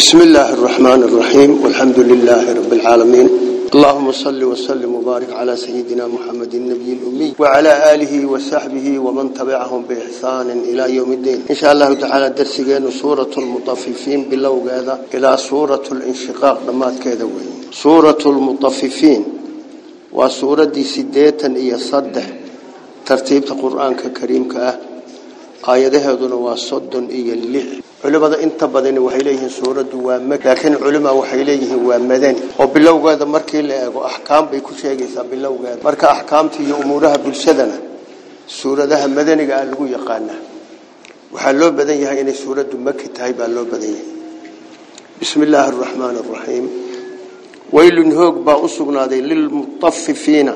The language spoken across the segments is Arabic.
بسم الله الرحمن الرحيم والحمد لله رب العالمين. اللهم صل وسلم وبارك على سيدنا محمد النبي الأمي وعلى آله وصحبه ومن تبعهم بإحسان إلى يوم الدين. إن شاء الله تعالى درسيين سورة المطففين باللو هذا إلى سورة الانشقاق دمات كذا وين سورة المطففين وسورة دي سديتا إيا صدح ترتيب القرآن كريم كأه aayadaheeduna waa soddon iyo lix علماء أنت بدن وحيله سورة دوام لكن علماء وحيله ومدن وبالله وجد مركي أحكام بيكون شيء جيسا بالله وجد مرك أحكام تيجي أمورها بالشدنة سورة ده مدن قال هو يقانا وحلو بدن يعني سورة دمك تاي بالله بدن بسم الله الرحمن الرحيم ويل هوك بأسقنا ذي للمطففين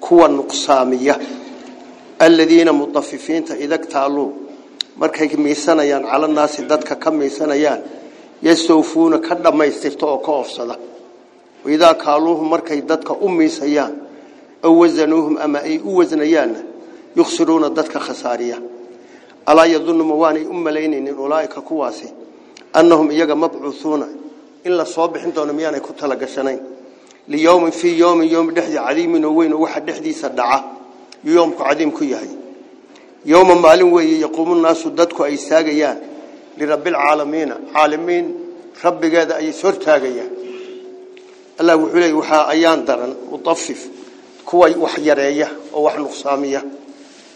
كوا نقصامية الذين مطففين إذا اكتعلوا markay miisanayaan cala naasi dadka ka miisanayaan yastawfuuna ka dhamaystirto oo ka ofsada idaa kaaluuhum markay dadka u miisayaan aw wasanuuhum ama ay u wasnayaan yukhsiruuna dadka khasaariya alaa yadunnu ma waanay u malaynaynin ulaa'ika kuwaasi annahum iyaga mabcuuhuuna in la soo bixin doono miyaanay ku talagashanayn liyowmin fii yowmin yowm dhexdii cadiimin oo weyn oo waxa dhexdiisa dhaca yoomku cadiim ku yahay yowma maalin weeye yaquumu naasu dadku ay istaagayaan lirabbi alcaalamiina caalamiin rabbigeeda ay is hortaagayaan allah wuxuu leeyay waxaa ayaan daran mutafif kuwa wax yareeya oo wax nuqsaamiya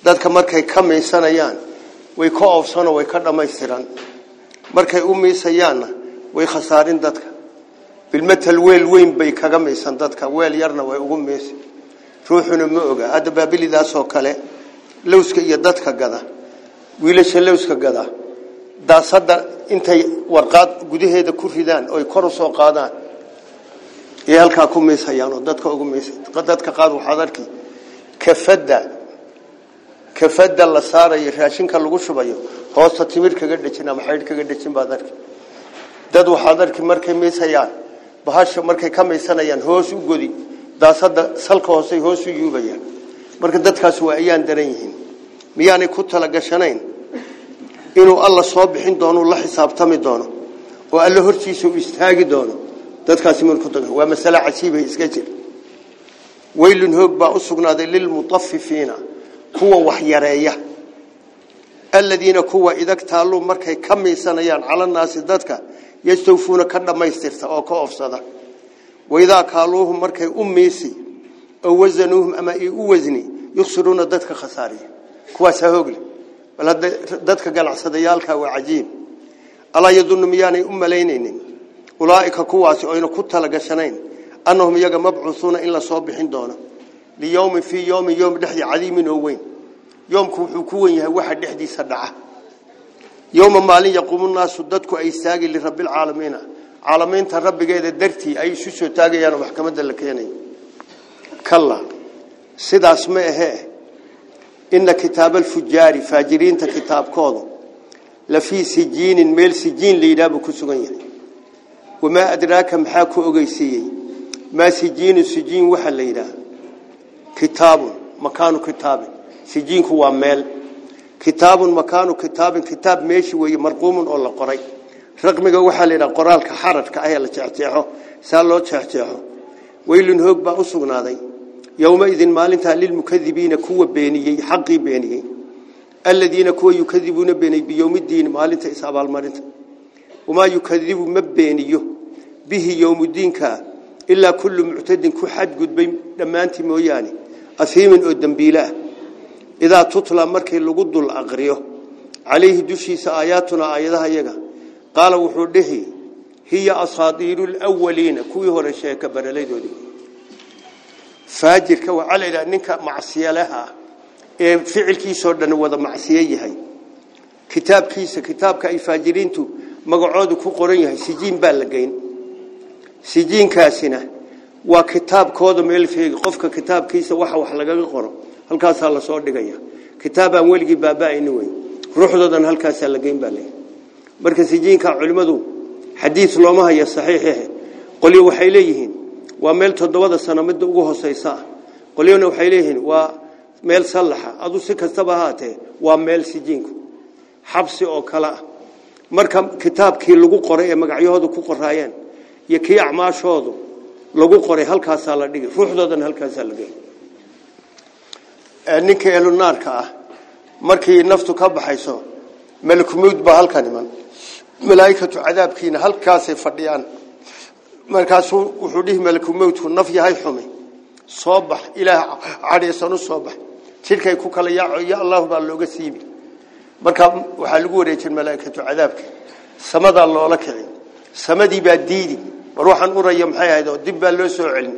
dadka markay ka miisanayaan way ka oofsanoo way ka dhammaystiran markay u miisayaanna way khasaarin dadka bilmatal weel weyn bay kaga miisan dadka weel yarna way ugu miisi ruuxuna ma oga hadda baabilidaasoo kale lowska iyo dadka gada wiilasha lowska gada daasada intay warqaad gudaheeda ku ridaan oy kor u soo qaadaan ee halkaa ku miisayaan oo dadka ugu miisay dadka qaad waxaad arki kafadda kafadda la saarayo raashinka lagu shubayo hoosta timir kaga dhejin ama xaydh kaga dhejin baad arki dad waxaad arki markay miisayaan bahasha markay ka miisanayaan hoos u godi daasada salka hoose hoos u yuubayaan marka dadkaas waa ayaan daran yihiin miyaanay ku talagashanayn inuu alla soo bixin doono la xisaabtami doono oo alla hortiisa u istaagi doono dadkaasi mar ku taga waa mas'ala casiib ay iska jir waylun hoog baa u sugnaaday lilmutaffifiina kuwa wax yareeya alladina kuwa idagtaalu markay ka miisanayaan cala naasi dadka yastawfuuna ka dhamaystirta oo ka ofsada waidaa kaaluuhum markay u miisi ama ay u yukhsiruuna dadka khasaariya kuwaasaa hoogle bal hadda dadka ganacsadayaalka waa cajiib alaa yadunnu miyaanay u malaynaynin ulaa'ika kuwaasi oyna ku talagashanayn annahum iyaga mabcuuhuuna in la soo bixin doono liyowmin fii yowmin yowm dhexdii cadiimin oo weyn yoomku wuxuu ku wen yahay waxa dhexdiisa dhaca yowma maalin yaquumu naasu dadku ay istaagi lirabbi alcaalamiina caalamiinta rabbigeeda dartii ay isu soo سيد اسمه إن كتاب الفجار فاجرين تكتاب كود لفي سجين ميل سجين ليداب كسغنيه وما أدراك محاكو حكو ما سجين سجين وحا ليدا. كتاب مكان كتاب. سجين هو ميل. كتاب مكان كتاب. كتاب ماشي وي مرقوم أو لقري رقمه وحا ليدا قورالك حرفك اي لا جختيخو سا لو جختيخو ويلن هوغ با اسغنادي يومئذ مالنتا للمكذبين كو بيني حقي بيني. الذين كو يكذبون بيني بيوم الدين مالنتا حساب المرنت. وما يكذب ما بيني به يوم الدين كا. إلا كل معتد كو حد قد بين دمانت موياني. أثيم أو دمبيله إذا تطلى مركي لو دول اقريو عليه دشي سآياتنا ايدها ايغا قال و هي أساطير الأولين. كو هو رشه كبرليدودي فاجر كوا على إذا نك معصية لها فعل كيسور ده نوضع معصية هي كتاب كيس كتاب كأي فاجرين تو مقعود كقرية سجين بلجين سجين كاسنا وكتاب كودم ألف قف كتاب كيس وح وحلاج القرآن هل كاس الله صور دقيا كتاب أول جب باباء نوي روح ده ده هل كاس الله جين بلي مركز سجين كعلم ذو حديث لومها يصحيحه قل يوحي إليهن sano midda ugu hooseysa ah qolyona waxay leeyihiin waa meel sallaxa adu si kastaba ahaatee waa meel sijiinku xabsi oo kale ah marka kitaabkii lagu qoray ee magacyahoodu ku qoraayeen iyo kii acmaashoodu lagu qoray halkaasaa la dhigi ruuxdoodana halkaasaa la geli ninka elunaarka ah markii naftu ka baxayso malakumowd baa halkan iman malaaikatu cadaabkiina halkaasay fadhiyaan markaasuu wuxuu dhihi malakumowdku naf yahay xumi soo bax ilaah cadhaysan u soo bax jidhkay ku kala yaaco ya allahu baa looga siibi markaa waxaa lagu wareejin malaaikatu cadaabka samadaa loola kicin samadii baa diidi war waxaan uraya maxay dib baa loo soo celin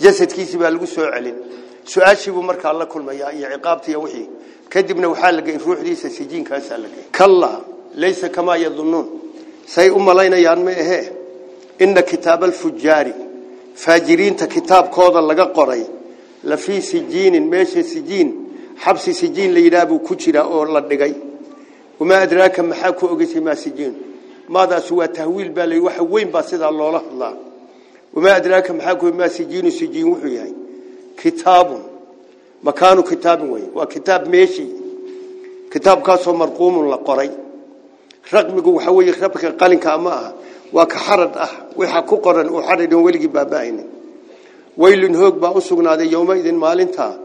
jasadkiisii baa lagu soo celin su-aashiibuu markaa la kulmayaa iyo ciqaabta iyo wixii kadibna waxaa la geyn ruuxdiisa sijiinkaasaa la geyn kallaa laysa kamaa yadunnuun say u malaynayaan ma ahee inna kitaaba alfujaari faajiriinta kitaabkooda laga qoray la fii sijiinin meesha sijiin xabsi sijiin la yidhaah buu ku jiraa oo la dhigay wamaa adraaka maxaa ku ogeysay maa sijiin maadaas waa tahwiil baa la waxa weyn baa sidaa loola hadlaa wamaa adraaka maxaa ku maa sijiinu sijiin wuxuu yahay kitaabun makaanu kitaabin wey waa kitaab وكحرد أه ويحكو قرن وحرد ويلقي بابائن ويلن هوق بأسوغنا دي يومئذ مالنتا.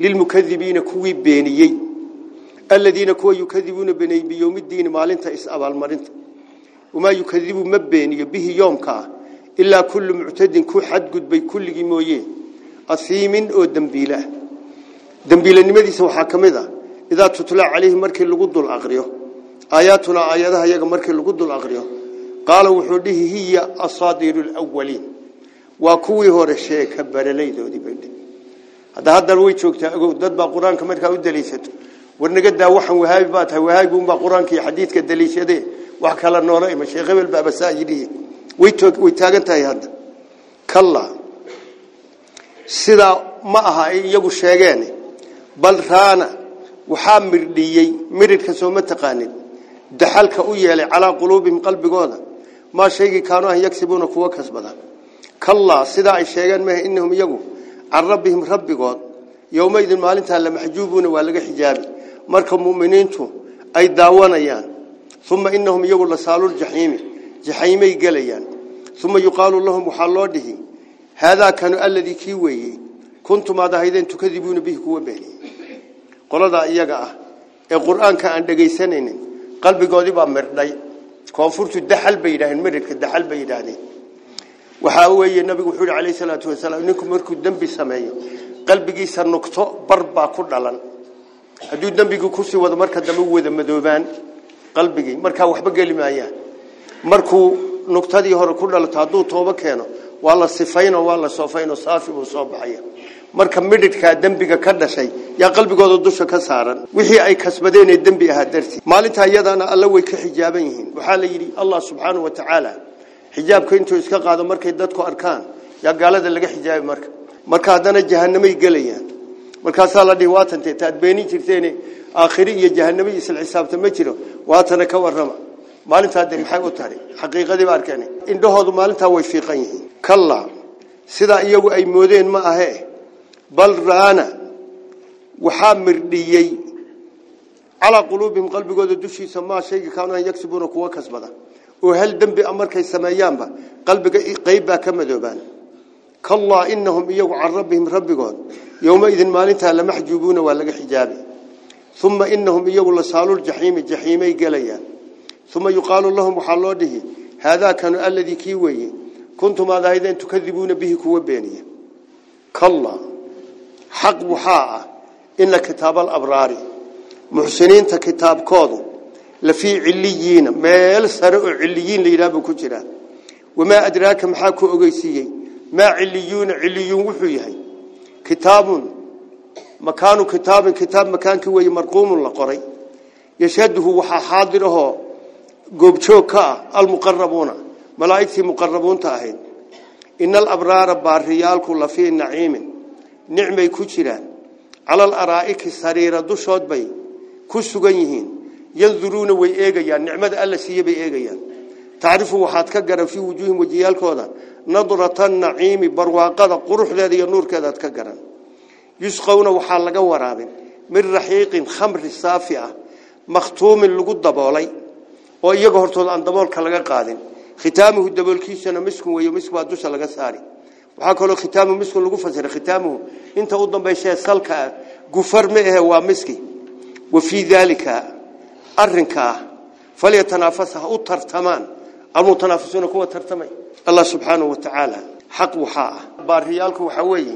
للمكذبين كوي بينيي. الذين كوا يكذبون بني بيوم الدين مالنتا إسأب المرنت وما يكذب مبيني به يومكا. إلا كل معتد كو حد قد بي كل جمويه أثيم أو دنبيلة. دنبيلة نمدي سوى إذا إذا تطلع عليه مركي لقد الأغريو. آياتنا آياتها يقى مركي لقد الأغريو. Ah dembiilanimadiisa waxaa ka mid ah idaa tutla calayhi markii lagu dul aqriyo aayaatuna aayadaha yaga markii lagu dul aqriyo qaala wuxuu dhihi hiya asaadiiru lwaliin waa kuwii hore sheeka baralaydoodii bay dhihi hadda haddana way joogtaa ogow dad baa qur-aanka markaa u daliishato war naga daa waxaan wahaabi baa tahay wahaabi unbaa qur-aanka iyo xadiidka daliishadee wax kala noola ima sheekh hebel baaba saa yidhi way taagan tahay hadda kallaa sidaa ma aha ay iyagu sheegeen bal raana waxaa mirdhiyey miridhka soo ma taqaanin daxalka u yeelay calaa quluubihim qalbigooda maa shaygii kaanu ah yagsibuuna kuwa kasbada kallaa sidaa ay sheegeen mahe inahum iyagu can rabbihim rabbigood yowmaidin maalintaa lamaxjuubuuna waa laga xijaabi marka muminiintu ay daawanayaan uma inahum iyagu lasaaluljaxiimi jaxiimay gelayaan uma yuqaalu lahum waxaa loo kanu aladii kii weeyey kuntum aad ahaydeen tukadibuuna bihi kuwa beeni qoladaa iyaga ah ee qur-aanka aan dhegaysanaynin qalbigoodii baa mirdhay koonfurtu daxal bay yidhaaheen miridhka daxal bay yidhaahdeen waxaa weeye nabigu wuxuu yihi calayhi salaatu wasalaam ninku markuu dembi sameeyo qalbigiisa nugto bar baa ku dhalan hadduu dembigii kusii wado marka dambe wada madoobaan qalbigii markaa waxba geli maayaan markuu nugtadii hore ku dhalato hadduu toobo keeno waa la sifaynoo waa la soofaynoo saafi buu soo baxaya marka midhidhkaa dembiga ka dhashay yaa qalbigooda dusha ka saaran wixii ay kasbadeen ee dembi ahaa dartii maalintaa iyadaana alla way ka xijaaban yihiin waxaa la yidhi allah subxaanau wa tacaala xijaabka intuu iska qaado markay dadku arkaan yaa gaalada laga xijaabi marka marka haddana jahanamay gelayaan markaasaa la dhihi waatantee taad beenin jirteen aakhiri iyo jahanamo isla xisaabta ma jiro waatana ka warrama maalintaa de maxay u tahay xaqiiqadii ba arkeen indhahoodu maalintaa way fiiqan yihiin kallaa sidaa iyagu ay moodeen ma ahee بل رآنا وحامر ليي على قلوبهم قلب جود دشي سما شيء كان يكسبون قوة كسبها. وهل دم بأمر كي سمايان به قلب قيبة كم دوبان. كالله إنهم إيوه يجوا على ربهم رب جود يومئذ ما نتها لم ولا حجابي. ثم إنهم إيوه يجوا لصالو الجحيم الجحيم يجليا ثم يقال لهم حلاده هذا كان الذي كيوي. كنتم هذا إذا تكذبون به كوبانية كالله. حق وحاء إن كتاب الأبرار محسنين تكتاب كاذو لفي عليين ما يلسر عليين ليلاب كجرا. وما أدراك محاكو أغيسيين ما عليون عليون وحيهي. كتاب مكان كتاب كتاب مكان كوي مرقوم لقري. يشده وحا حاضره قبتوكا المقربون ملايكة مقربون تاهين. إن الأبرار باريالك لفي نعيم. نعمي كجرا على الأرائك السريرة دو بي. بي كسوغنيهين ينظرون وي إيغيان. نعمة ألا سيب إيغيان. تعرفوا وحادك قرن في وجوههم وجيالك هذا نظرة النعيم برواقة قروح لذي النور كذا قرن يسقون وحالك ورابن. من رحيق خمر صافية مختوم اللقو الضبالي ويقهرتون عن ضبالك لغا ختامه الدبالكيسان مسكم ويمسك بادوس لغا ساري. وحكله ختامه مسك اللي قفزه ختامه أنت أضن بيشيء سلكا قفر مئه وامسكي وفي ذلك أرنكا فليتنافسها أطر ثمان أو تنافسون قوة ثمان الله سبحانه وتعالى حق وحاء باريالك وحوي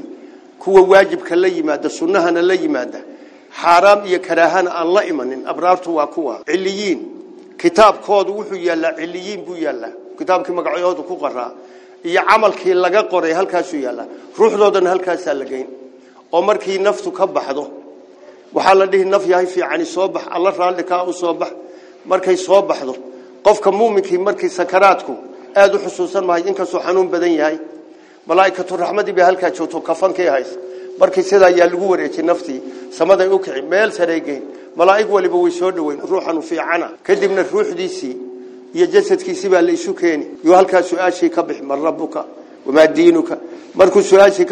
كوا واجب كلي مادة سنها نلي مادة حرام يكرهان الله أبرار أبرارته وقوة عليين كتاب كود وحي الله عليين بوي يلا كتاب كم قعياته كقرأ iyo camalkii laga qoray halkaasuu yaallaa ruuxdoodana halkaasaa la geyn oo markii naftu ka baxdo waxaa la dhihi naf yahay fiicani soo bax alla raalli kaa u soo bax markay soo baxdo qofka muuminkii markii sakaraadku aada u xusuusan mahay inkastoo xanuun badan yahay malaaikatu raxmadii bay halkaa joogto kafankii haysa markii sidaa ayaa lagu wareejiyey naftii samaday u kici meel saray geyn malaa'ig waliba way soo dhaweyn ruuxanu fiicana kadibna ruuxdiisii يا جسد كيسبا ليشو كيني يو سؤال شيء كبح من ربك وما دينك مركو سؤال شيء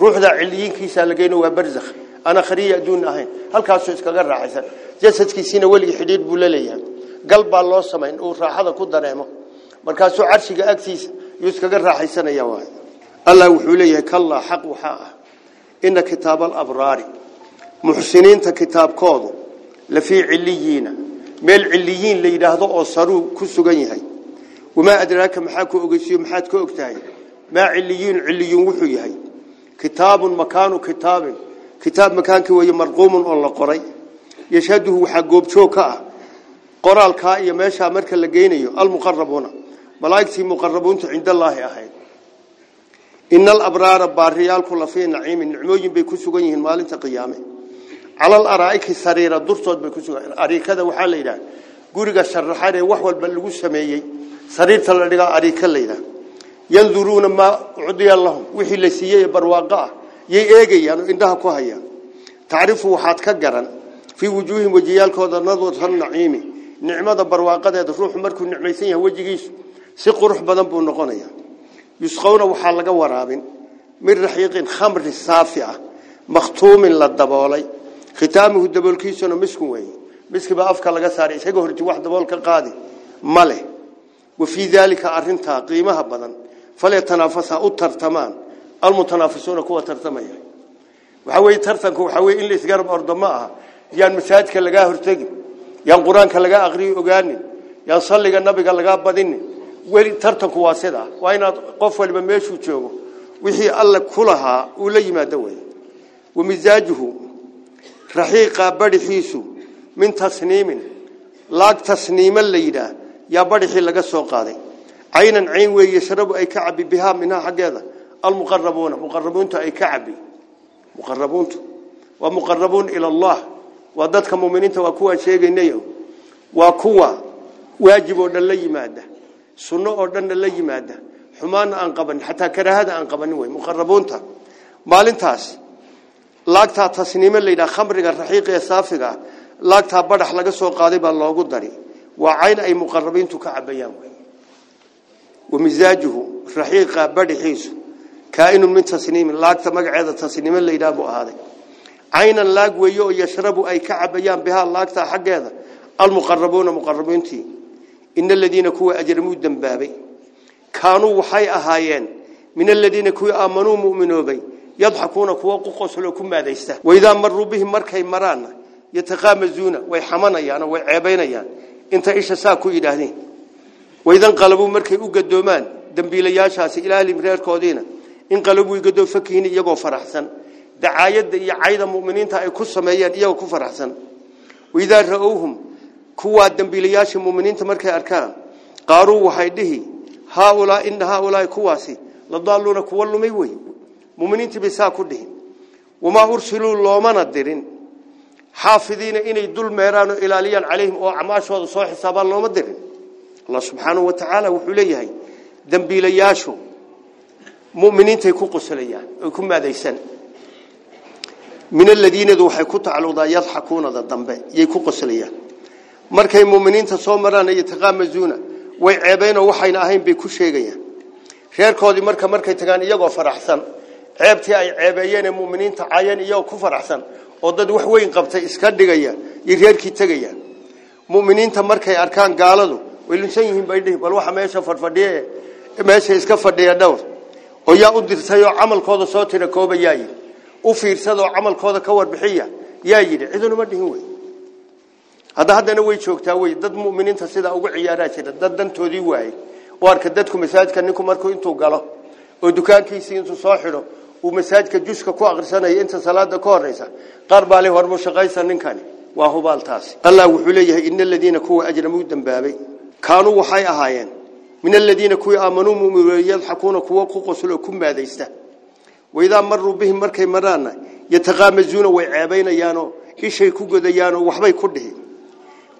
روح ذا عليين كيسا لقينه وبرزخ أنا خريج دون أهين هل كاسوس كجر راح يصير جسد كيسين ولي حديد بولا ليه قلب الله سمين وراح هذا كود دريمه مركاسو عرش جاكسيس يوس كجر راح يصير نجواه الله وحوليه كلا حق وحاء إن كتاب الأبرار محسنين تكتاب كاظم لفي عليينه meel ciliyiin la yidhaahdo oo saruu ku sugan yahay wamaa adraaka maxaa ku ogeysiyo maxaad ka og tahay maa ciliyiin ciliyuun wuxuu yahay kitaabun makaanu kitaabin kitaab makaankii weeye marquumun oo la qoray yashhaduhu waxaa goobjoog ka ah qoraalkaa iyo meeshaa marka la geynayo almuqarabuuna malaa'igtii muqarabuunta cindallaahi ahayd ina alabraara baariyaalku lafii naciimin nicmooyin bay ku sugan yihiin maalinta qiyaame cala alaraa'iki sariira durtood bay ku sugan ariikada waxaa la yidhaha guriga sharaxan ee wax walba lagu sameeyey sariirta la dhigaa ariika la yidhaha yanduruuna maa ucdiya lahum wixii la siiyey ee barwaaqo ah yay eegayaan oo indhaha ku hayaan tacrifu waxaad ka garan fii wujuuhim wejiyaalkooda nadrata naciimi nicmada barwaaqadeeda ruuxu markuu nicmaysan yahay wejigiisu si ah khitaamuhu daboolkiisuna miskun weeye miskibaa afka laga saaray isaga horti wax dabool ka qaadi ma leh wa fii daalika arintaa qiimaha badan falyatanaafasaa u tartamaan almutanaafisuuna kuwa tartamaya waxaa weye tartanku waxaa weye in la isgarab ordo ma aha yaan masaajidka lagaa hortegin yaan qur-aanka lagaa aqriyi ogaanin yaan salliga nabiga lagaa badinin weli tartanku waa sidaa waa inaad qof waliba meeshuu joogo wixii alle ku lahaa uu la yimaado wey wamisaajuhu raxiiqa badhixiisu min tasniimin laag tasniima la yidhaah yaa badhixii laga soo qaaday caynan cayn weeye yashrabu ay ka cabi bihaa minhaa xaggeeda almuqarabuuna muqarabuuntu ay ka cabi muqarabuuntu waa muqarabuun ila allah waa dadka muminiinta waa kuwaan sheegaynayo waa kuwa waajib oo dhan la yimaada sunno oo dhanna la yimaada xumaana aan qabanin xataa karaahada aan qabanin wey muqarabuunta maalintaas laagtaa tasniimo yidhaha khamriga raxiiqa ee saafiga laagtaa badhax laga soo qaaday baa loogu dari waa cayn ay muqarabiintu ka cabayaan wey wamisaajuhu raxiiqa badhixiisu kaainun min tasniimin laagta magaceeda tasniimo yidhaha buu ahaaday caynan laag weeye oo yashrabu ay ka cabayaan bihaa laagtaa xaggeeda almuqarabuuna muqarabiintii in aladiina kuwa ajramuu dembaabay kaanuu waxay ahaayeen min aladiina kuwii aamanuu muminoobay kuwa ku qosloo ku maadaysta waidaa maruu bihim markay maraanna yataqaamazuuna way xamanayaan way ceebaynayaan inta isha saa ku yidhaahdeen waidan qalabuu markay u gadoomaan dembiilayaashaasi ilaalim reerkoodiina in qalabuu igadoo fakihin iyagoo faraxsan dacaayadda iyo cayda muminiinta ay ku sameeyeen iyagoo ku faraxsan waidaa ra-owhum kuwaa dembiilayaasha muminiinta markay arkaan qaaruu waxay dhihi haaulaa ina haaulaai kuwaasi ladaaluuna kuwa lumay wey muminiintii bay saa ku dhihin wamaa ursiluu loomana dirin xaafidiina inay dul meeraan oo ilaaliyaan calayhim oo acmaashooda soo xisaabaan looma dirin allah subxaanahu wa tacaala wuxuu leeyahay dembiilayaashu muminiintay ku qoslayaan oy ku maadaysan min aladiinadu waxay ku tacalluqdaa yadxakuunada dambe yay ku qoslayaan markay muminiinta soo maraan yataqaamazuuna way ceebeynoo waxayna ahayn bay ku sheegayaan reerkoodii marka markay tagaan iyagoo faraxsan ceebtii ay ceebeeyeen ee muminiinta caayeen iyagoo ku faraxsan oo dad wax weyn qabtay iska dhigaya iyo reerkii tegayaan mu'miniinta markay arkaan gaaladu way lunsan yihiin bay dhihi bal waxa meesha fadfadhiye meesha iska fadhiya dhowr. Oo yaa u dirtay oo camalkooda soo tira koobayaa yidhi. U fiirsada oo ka warbixiya yaa yidhi cidunuma dhihin wey. Hadda haddana way joogtaa wey dad mu'miniinta sidaa ugu ciyaaraa jira dad dantoodii waayey oo arka dadku masaajidka ninku markuu intuu galo oo dukaankiisii intuu soo xidho uu masaajidka juska ku aqrisanayo inta salaada ka horeysa qaar baa le hormu shaqaysa ninkani waa hubaal taasi allah wuxuu leeyahay ina aladiina kuwa ajramuu dambaabay kaanuu waxay ahaayeen min aladiina kuwii aamanuu mu'minuuna yadxakuuna kuwa ku qoslo ku maadaysta waidaa maruu bihim markay maraana yataqaamazuuna way ceebaynayaanoo ishay ku godayaanoo waxbay ku dhihi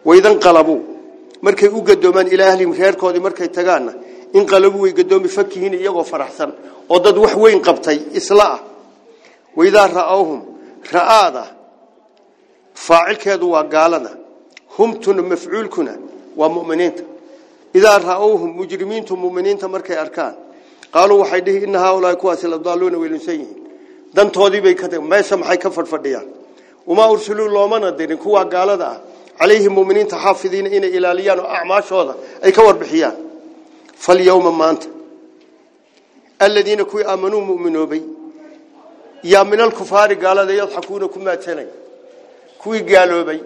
waidan qalabuu markay u gadoomaan ilaa ahlihim reerkoodii markay tagaanna in qalabuu way gadoomi fakihiin iyagoo faraxsan oo dad wax weyn qabtay isla ah waidaa ra'awhum ra'aada faacilkeedu waa gaalada humtuna mafcuulkuna waa mu'miniinta idaa ra'awhum mujrimiintu mu'miniinta markay arkaan qaaluu waxay dhihi inna haaulaahi kuwaasi la daaluuna weylunsan yihiin dantoodii bay ka meesha maxay ka fadhfadhiyaan wamaa ursuluu loomana dirin kuwaa gaalada ah calayhim muminiinta xaafidiina inay oo acmaashooda ay ka warbixiyaan فاليوم ما أنت الذين كوي آمنوا مؤمنوا بي. يا من الكفار قالوا ذي يضحكون كما تنين كوي قالوا بي.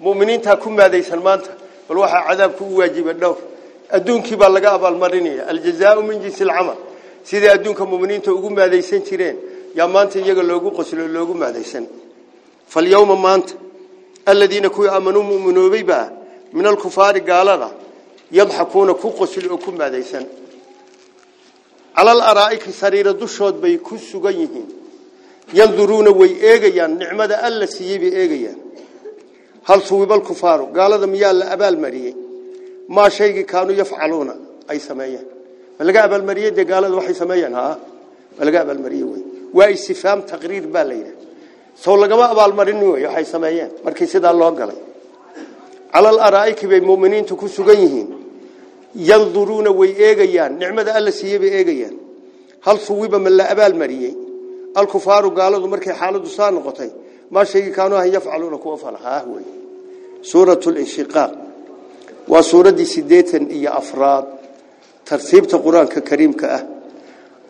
مؤمنين تاكم ماذا ما أنت فالوحى عذاب كوي واجب النوف أدون كيبا لقاب المريني الجزاء من جنس العمل. سيدا أدون كمؤمنين تاكم ماذا يسن ترين يا ما أنت يقل لغو قسل لغو ماذا يسن فاليوم ما أنت الذين كوي آمنوا مؤمنوا بي بي من الكفار قالوا ذي yadxakuuna ku qosli oo ku maadaysan cala alaraa'iki sariira dushood bay ku sugan yihiin yanduruuna way eegayaan nicmada alla siiyey bay eegayaan hal suwiba alkufaaru gaalada miyaa la abaalmariyey maa shaygii kaanuu yafcaluuna ay sameeyeen ma laga abaalmariyey dee gaalada waxay sameeyeen ha ma laga abaalmariyey wey waa istifaam taqriir baa la yidhaha sow lagama abaalmarin wey waxay sameeyeen markii sidaa loo galay cala alaraa'iki bay mu'miniintu ku sugan yihiin yanduruuna way eegayaan nicmada alla siiyey bay eegayaan hal suwiba ma la abaalmariyey alkufaaru gaaladu markay xaaladu saa noqotay maa shaygii kaanuu ahan yafcaluuna kuwa fala haah wey suuratu linshiqaaq waa suuraddii siddeetan iyo afraad tartiibta qur-aanka kariimka ah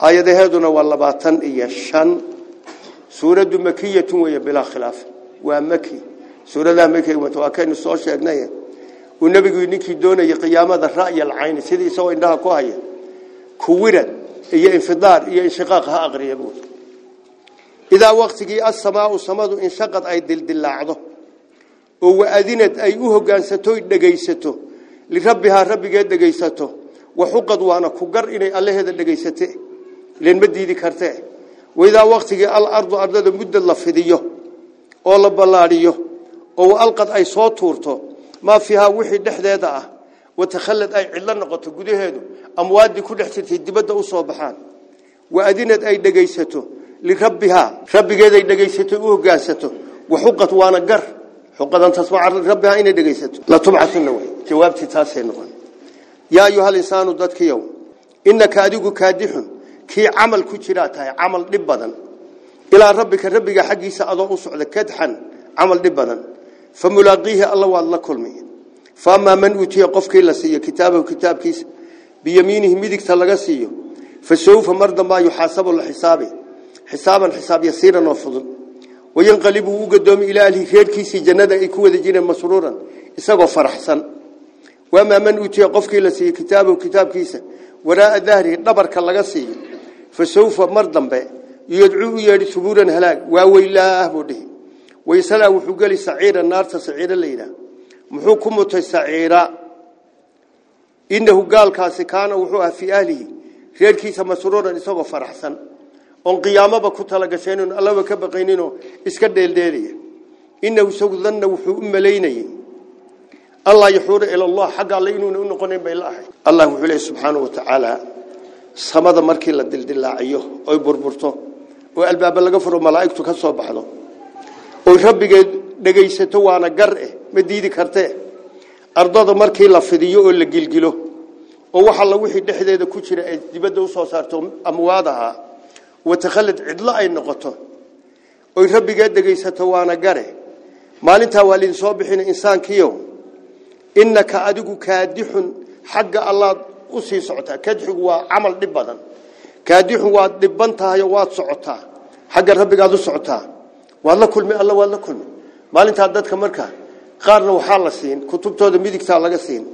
aayadaheeduna waa labaatan iyo shan suuraddu makiyatun weeye bilaa khilaaf waa maki suuradaha maki waa kaynu soo sheegnay uu nebigu ninkii doonayay qiyaamada ra'ya alcayni sidii isagoo indhaha ku haya kuwirad iyo infidaar iyo inshiqaaq ha aqriya buud idaa waqtigii assamaau samadu inshaqad ay dildilaacdo oo waadinad ay u hogaansato dhegaysato lirabbihaa rabbigeed dhegaysato waxuqad waana ku gar inay allaheeda dhegaysate ilan ma diidi kartee waidaa waqtigii alardu ardada muddad la fidiyo oo la ballaadhiyo oo alqad ay soo tuurto ah ay cidlo noqoto gudaheedu amwaadii ku dhex jirtay dibadda u soo baxaan waadinad ay dhegaysato lirabbihaa rabbigeed ay dhegaysato u hogaansato waxuqad waana gar xuqadan tasmaca rabbihaa inay dhegaysato la tubcasunna wey jawaabtii taasay noqon yaa ayuhal insaanu dadkiyow innaka adigu kaadixun kii camal ku jiraa tahay camal dhib badan ilaa rabbika rabbiga xaggiisa adoo u socda kadxan camal dhib badan فملاقيه الله والله كل مي فما من أتي قف كلا سيا كتابه كتاب كيس بيمينه مدك تلاقي فسوف مرض ما يحاسب الله حسابه. حسابا حساب يسير نفض وينقلبه قدام إلى أهله خير كيس جنة إكو ذجين مسرورا إسقى فرح سن وما من أتي قف كلا سيا كتابه كتاب كيس وراء ذهري نبر كلا سيا فسوف مرض ما يدعو يا رسولا هلاك. وويلا أهبده waysalaa wuxuu geli saciira naarta saciira la yidhaah muxuu ku mutay saciira inahu gaalkaasi kaana wuxuu ah fii ahlihi reerkiisa masruuran isagoo faraxsan oon qiyaamaba ku talagashaynin allaba ka baqayninoo iska dheeldheelaya inahu isagu danna wuxuu u malaynayey allah yaxuura ila allah xagga alle inuuna u noqonayn bay la ahay allah wuxuu leeyahy subxaanahu watacaala samada markii la dildilaaciyo oy burburto oo albaaba laga furo malaa'igtu ka soo baxdo oy rabbigeed dhegaysato waana gar eh ma diidi kartee ardada markii la fidiyo oo la gilgilo oo waxa la wixii dhexdeeda ku jira ay dibadda u soo saarto amwaadaha watakhallad cidlo ay noqoto. Oy rabbigeed dhegaysato waana gare maalintaa waa lidin soo bixina insaankiyo innaka adigu kaadixun xagga allaad u sii socotaa. Kadxigu waa camal dhib badan. Kaadixun waad dhibban tahay oo xagga rabbigaad u socotaa waad la kulmi alla waad la kulmi maalintaa dadka marka qaarna waxaa la siin kutubtooda midigtaa laga siin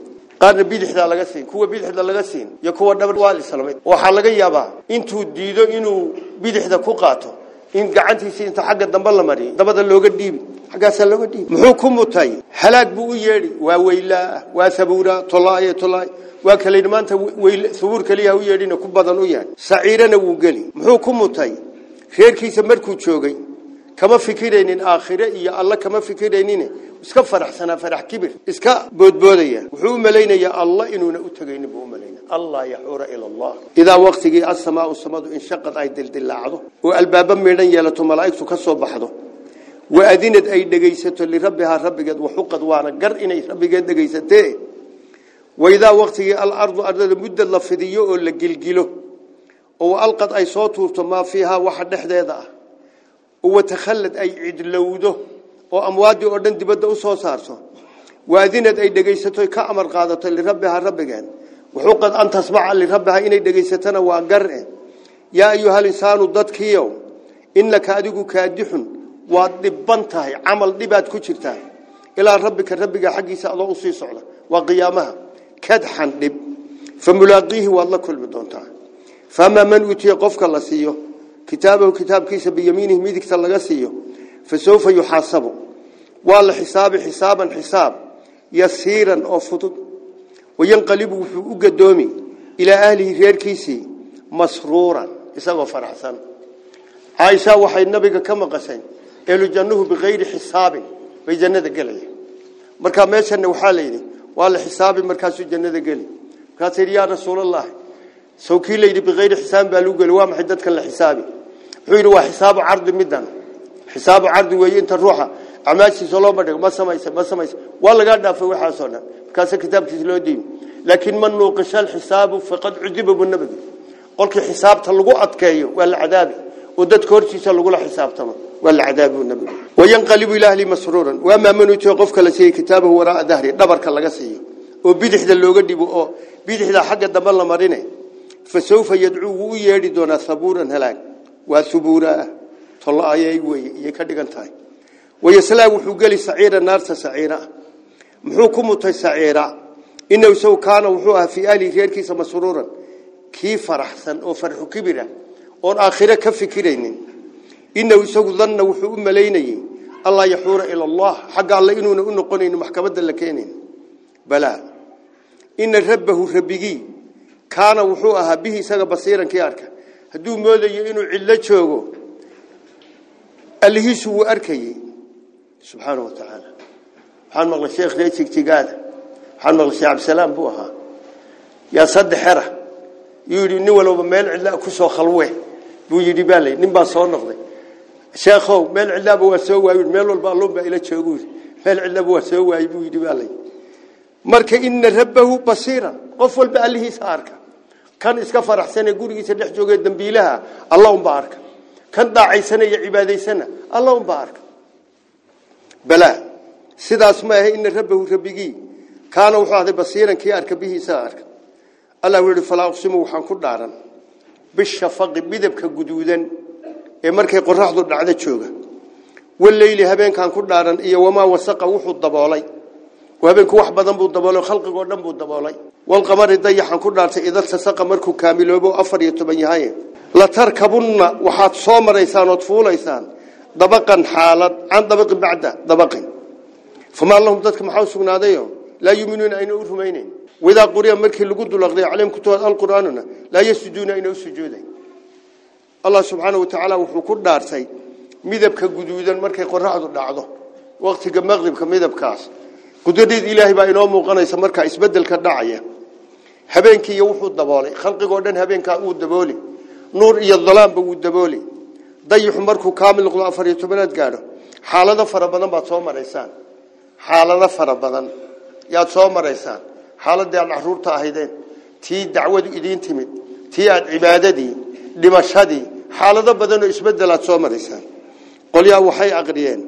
qaarna bidixdaa laga siin kuwa bidixda laga siin iyo kuwa dhabar waa islamay waxaa laga yaabaa intuu diido inuu bidixda ku qaato in gacantiisa inta xagga dambe la mariyo dabada looga dhiibi xaggaasaa looga dhiibi muxuu ku mutay halaag buu u yeedhi waa weylaa waa sabuura tolaaye tolaay waa kale maanta sabuur kaliya u yeedhina ku badan u yahay saciirana wuu geli muxuu ku mutay reerkiisa markuu joogay kama fikiraynin aakhire iyo alla kama fikiraynin iska faraxsanaa farax kibir iska boodboodaya wuxuu u malaynayaa allah inuuna u tagaynin buu u malaynaya allah yaxuura ila allah idaa waqtigii asamaau samadu inshaqad ay dildilaacdo oo albaaba meedhan yeelato malaa'igtu ka soo baxdo waadinad ay dhegaysato lirabbihaa rabbigeed waxuqad waana gar inay rabbigeed dhegaysatee waidaa waqtigii alardu ardada muddad la fidiyo oo la gilgilo oo alqad ay soo tuurto maa fiihaa waxa dhexdeeda ah watakhallad ay cidlowdo oo amwaadii oo dhan dibadda u soo saarto waadinad ay dhegaysato ka amar qaadato lirabbihaa rabbigeen wuxuu qad an tasmaca lirabbihaa inay dhegaysatana waa gar-e yaa ayuhal insaanu dadkiiow innaka adigu kaadixun waad dhibban tahay camal dhibaad ku jirtaa ilaa rabbika rabbiga xaggiisa adoo usii socda waa qiyaamaha kadxan dhib fa mulaaqiihi كتابه وكتاب كيس بيمينه ميدك تلاقيه فسوف يحاسبه. والله حساب حسابا حساب يسيرا أو فتود وينقلبه في أقدومي إلى أهله غير كيسي مسرورا. إسوا فرحان عيسى وحي النبي كما قسين. قالوا جنوه بغير حساب في جنة قلي مركا ماشي إنه والله حساب مركب سو جنة قلي كاتير يا رسول الله. سوكي لي بغير حساب بلوجل وام حدت كل حسابي ويرى حساب عرض مدن حساب عرض وين تروحه عماش سلام بدك. ما سمايس ما سمايس والله قال ده في وحصنا كاس كتاب تسلودين لكن من نوقش الحساب فقد عجب بالنبي قلت حساب تلقو أتكي ولا عذاب ودت كورشي تلقو له حساب تما ولا عذاب بالنبي وينقلب إلى أهلي مسرورا. وما من يتوقف كل شيء كتابه وراء ذهري دبر كل جسية وبيده إذا لو قدي بوا بيده إذا حاجة دبر مرينه فسوف يدعو ويرد دون ثبورا هلاك. Waa subuuraa tollayay weeye iyay ka dhigan tahay wayaslaa wuxuu geli saciira naarta saciira muxuu ku mutay saciira inahu isagu kaana wuxuu ahaa fii ahlihi reerkiisa masruuran kii faraxsan oo farxu kibira oon aakhire ka fikiraynin inahu isagu danna wuxuu u malaynayey allaa yaxuura ila allah xagga alle inuuna u noqonaynin maxkamadda la keenayn balaa ina rabbahu rabbigii kaana wuxuu ahaa bihi isaga basiiran kii arka sheekh ree jigjigaada waxaan maqlay sheekh cabdisalaam buu ahaa yaa saddex xera yuu yidhi nin walba meel cidla ku soo khalwe buu yidhi baa lay nin baa soo noqday sheekhow meel cidlaaba waa soo waayi meel walba alluun baa ila joogu yidhi meel cidlaaba waa soo waayi buu yidhi baa lay marka ina rabbahu basiiran qof walba allihiisa arka kan iska faraxsanee gurigiisa dhex joogee dambiilaha alla unbaa arka kan daacaysanaya cibaadaysana alla unbaa arka balaa sidaas ma ahe ina rabbahu rabbigii kaana wuxuu ahday basiiran kii arka bihiisa arka allah wuxuu falaa uqsimu waxaan ku dhaaran bishafaqi midabka guduudan ee markay qoraxdu dhacdo jooga waleyli habeenkaan ku dhaaran iyo wamaa wasaqa wuxuu daboolay daboolay khalqigoo dhan buu daboolay walqamari dayaxan ku dhaartay ida tasaqa markuu kaamiloobo afar iyo toban yahay la tarkabunna waxaad soo maraysaan ood fuulaysaan dabaqan xaalad can dabaqin bacda dabaqin famaa lahum dadka maxaa u sugnaadayo laa yuuminuuna ayna u rumaynayn wadaa quriya markii lagu dulaqday calayhim kutubad alqur'aanuna laa yasjuduuna ayna u sujuudayn allah subxaana wa tacaala wuxuu ku dhaartay midabka guduudan markay qoraxdu dhacdo waqtiga maqribka midabkaas qudradeed ilaahay baa inoo muuqanaysa markaa isbedelka dhacaya habeenkii iyo wuxuu daboolay khalqigoo dhan habeenkaa uu dabooli nuur iyo dalaanba wuu dabooli dayixu markuu kaamil noqdo afar iyo tobanaad gaadho xaalado fara badan baad soo maraysaan xaalado fara badan yaad soo maraysaan xaaladii aad caruurta ahaydeen tii dacwadu idiin timid tii aad cibaadadii dhimashadii xaalado badan oo isbedelaad soo maraysaan qolyaa waxay aqriyeen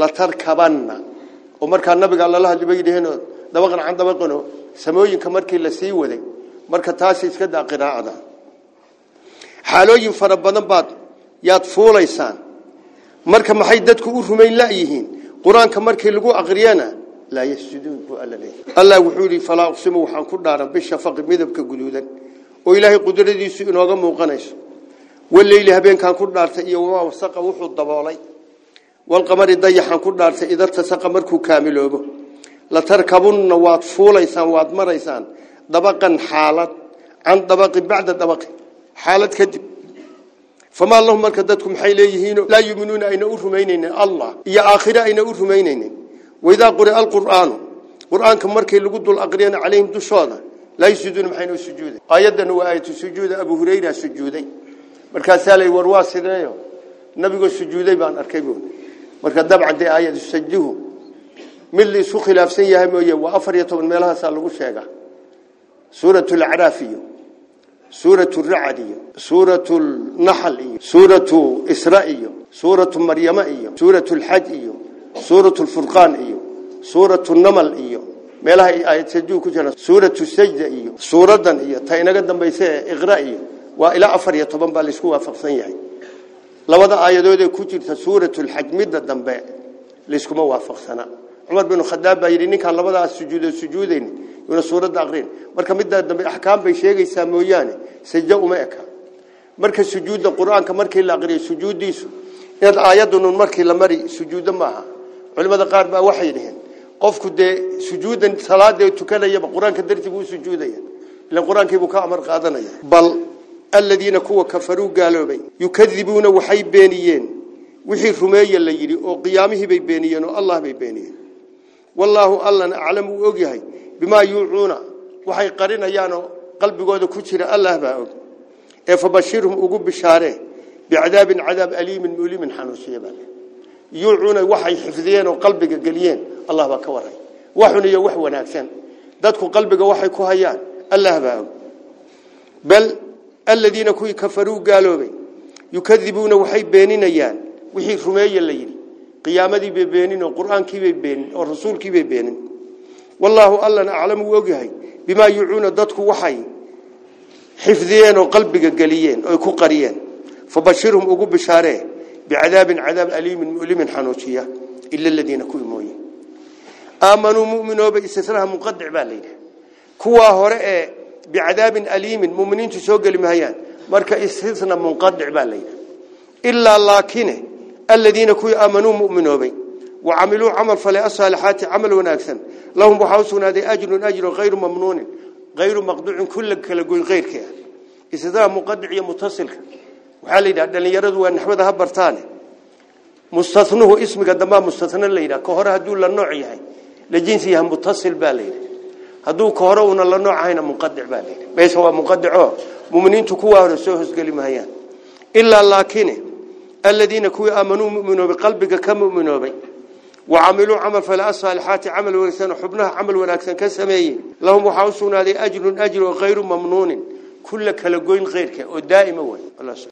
la tarkabanna oo markaa nabiga lala hadli bay dabaqan can dabaqano samooyinka markii la sii waday marka taasi iska daa qiraacada xaalooyin fara baad yaad fuulaysaan. Marka maxay dadku u rumayn la yihiin? Quraanka markii lagu aqriyana la yasjuduun bu alladhi allah wuxuu yiri falaa uqsimu waxaan ku dhaaran bisha faq midabka guduudan. Oo ilaahay qudradiisu inooga muuqanayso. Walleeyli habeenkan ku dhaartay iyo waa wasaqa wuxuu daboolay والقمر يضيحن كل نار إذا تسق مركو كامل أبو. لا تركبون واد فوليسان واد مريسان. دبقا حالة عن دبق بعد دبق. حالة كذب فما اللهم كذبتكم حيليهين لا يؤمنون أين أرهمينين الله. يا آخرة أين أرهمينين وإذا قرأ القرآن. القرآن كم مركي لقد الأقرين عليهم دشادة لا يسجدون محين السجود. آيات هو آية السجود. أبو هريرة السجود مركز سالي ورواس دايو نبي قل السجود بان أركبون. Marka dabcan dee aayadu sajuhu mid la isku khilaafsan yahay mooye waa afar iyo toban meelahaasaa lagu sheegaa suuratu lacraaf iyo suuratu racad iyo suuratu naxl iyo suuratu isra iyo suuratu maryama iyo suuratu lxaj iyo suuratu lfurqaan iyo suuratu namal iyo meelaha aayad sajuhu ku jira suuratu sajda iyo suuradan iyo ta inaga dambaysa ee iqra iyo waa ilaa afar iyo toban baa laisku waafaqsan yahay labada aayadood ee ku jirta suuratu lxaj midda dambe laiskuma waafaqsana cumar binu khadaab baa yidhi ninkaan labadaas sujuudo sujuudayn una suuradda aqrin marka midda dambe axkaam bay sheegaysaa mooyaane sajdo uma eka marka sujuudda qur-aanka markii la aqriyo sujuuddiisu inaad aayadunun markii la mari sujuuddo maaha culimada qaar baa waxay dhaheen qofku dee sujuudan salaadee tukanayaba qur-aanka dartii buu sujuudaya ilan qur-aankiibuu ka amar qaadanaya bal rumeeye la yidhi oo qiyaamihii bay beeniyeen oo allah bay beeniyeen wallaahu allana aclam uu ogyahay bimaa yuucuuna waxay qarinayaanoo qalbigooda ku jira allah baa og ee fabashirhum ugu bishaaree bicadaabin cadaab aliimin mulimin xanuusiya baa yuucuuna waxay xifdiyeen oo qalbiga geliyeen allah baa ka waray waxun iyo wax wanaagsan dadku qalbiga waxay ku hayaan allah baa og bal aladiina kuwii kafaruu gaaloobay yukadibuuna waxay beeninayaan wixii rumeeye la yidhi qiyaamadii bay beenin oo qur-aankii bay beenin oo rasuulkii bay beenin wallaahu allana aclam uu ogyahay bimaa yuucuuna dadku waxay xifdiyeen oo qalbiga geliyeen oo ku qariyeen fabashirhum ugu bishaaree bicadaabin cadaab aliimin mulimin xanuujiya ila aladiina kuwii mooye aamanuu muminooba istisnaha munqadic baa layidhi aliimin muminiintu soo geli mahayaan marka istisna munqadic baa layidhi ilaa laakine aladiina kuwii aamanuu muminoobay وعملوا عمل فلا الصالحات عمل وناكسن. لهم وحوسنا هذا أجر أجر غير ممنون غير مقدوع كل كلا غير كه إذا مقدع متصل. وحالي ده اللي يرد وأن نحوذها برتانه مستثنوه اسم قدما مستثنى الليلة. كهرة هدول النوعي هاي. لجنسها متصل بالي. هدول كهرة ون النوع هنا منقدع بالي بس هو منقدعه مؤمنين تكوا رسوه كلمة هي إلا لكنه الذين كوا آمنوا مؤمنوا بقلبك كم مؤمنوا بي. وعملوا عمل فلا الصالحات عمل ولسان حبناها عمل ولكن كسمي. لهم وحوسنا لأجر أجر غير ممنون. كل كلقوين غيرك. ودائما الله